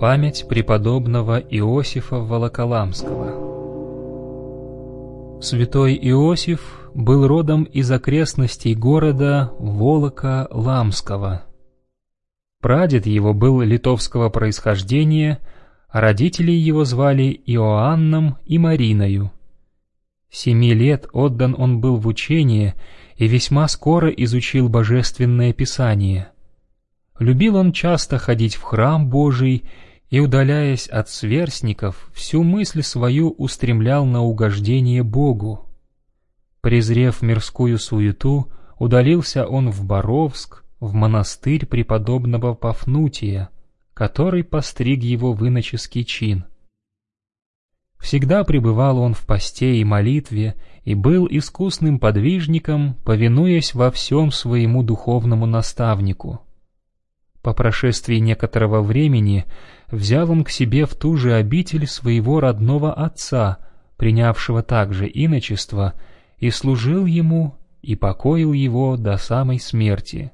Память преподобного Иосифа Волоколамского Святой Иосиф был родом из окрестностей города Волока-Ламского. Прадед его был литовского происхождения, а родителей его звали Иоанном и Мариною. Семи лет отдан он был в учение и весьма скоро изучил Божественное Писание. Любил он часто ходить в храм Божий и, удаляясь от сверстников, всю мысль свою устремлял на угождение Богу. Презрев мирскую суету, удалился он в Боровск, в монастырь преподобного Пафнутия, который постриг его в иноческий чин. Всегда пребывал он в посте и молитве и был искусным подвижником, повинуясь во всем своему духовному наставнику. По прошествии некоторого времени взял он к себе в ту же обитель своего родного отца, принявшего также иночество, и служил ему и покоил его до самой смерти.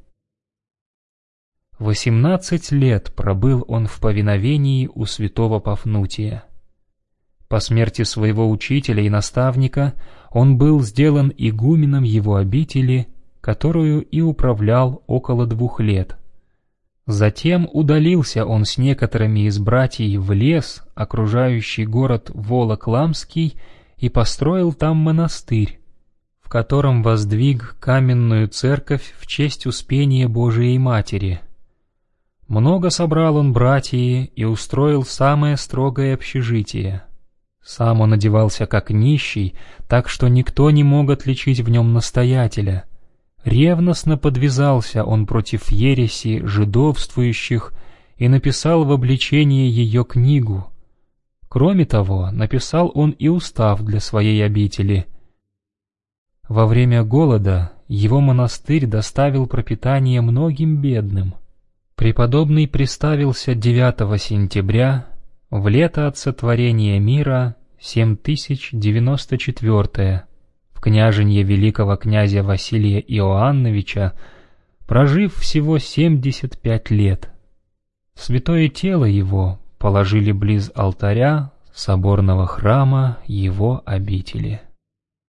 Восемнадцать лет пробыл он в повиновении у святого Пафнутия. По смерти своего учителя и наставника он был сделан игуменом его обители, которую и управлял около двух лет — Затем удалился он с некоторыми из братьев в лес, окружающий город Волокламский, и построил там монастырь, в котором воздвиг каменную церковь в честь Успения Божией Матери. Много собрал он братьев и устроил самое строгое общежитие. Сам он одевался как нищий, так что никто не мог отличить в нем настоятеля — Ревностно подвязался он против ереси жидовствующих и написал в обличение ее книгу. Кроме того, написал он и устав для своей обители. Во время голода его монастырь доставил пропитание многим бедным. Преподобный приставился 9 сентября в лето от сотворения мира 7094 в княженье великого князя Василия Иоанновича, прожив всего 75 лет. Святое тело его положили близ алтаря соборного храма его обители.